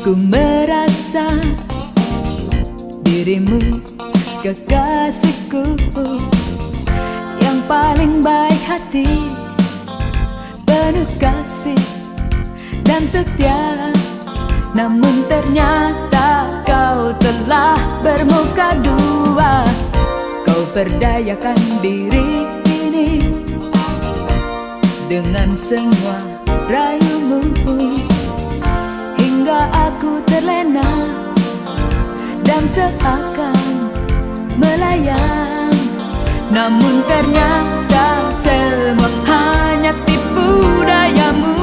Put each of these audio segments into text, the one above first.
ku merasa dirimu kekasihku yang paling baik hati penuh kasih dan setia. Namun ternyata kau telah bermuka dua. Kau perdayakan diri ini dengan semua rayumu aku terlena dan seakan melayang. Namun ternyata semua hanya tipu dayamu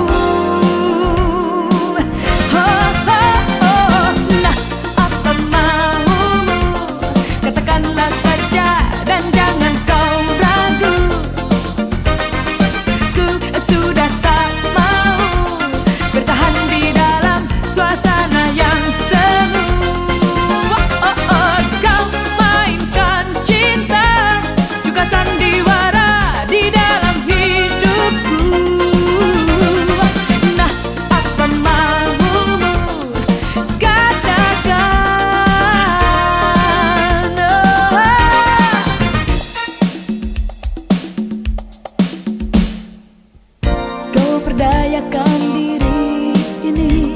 perdayakan diri ini.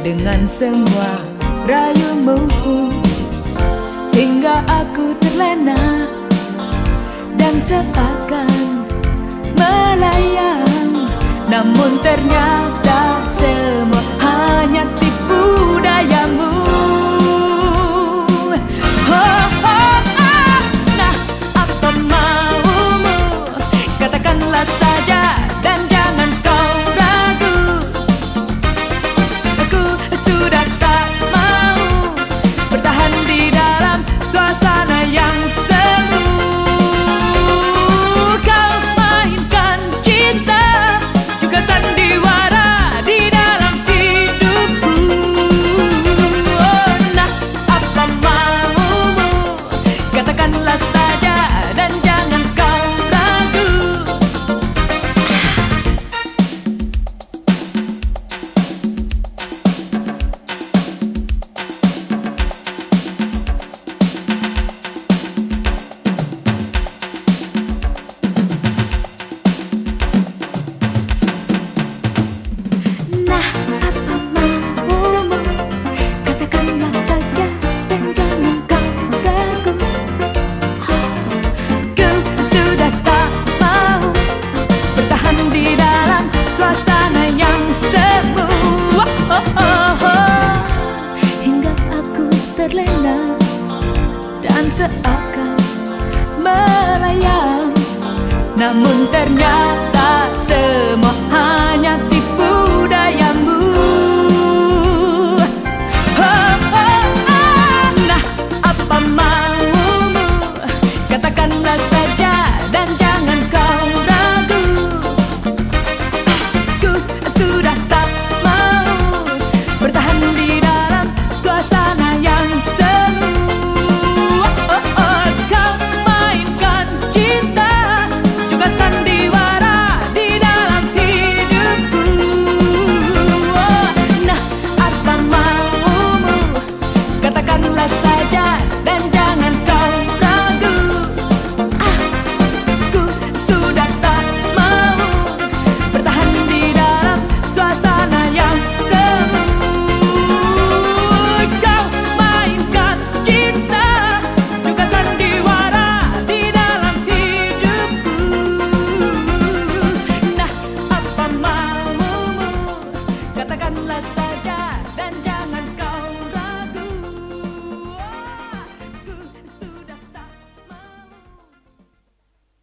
Dengan semua rayumu Hingga aku terlena Dan seakan melayang. Namun ternyata semua seakan melayang Namun ternyata semua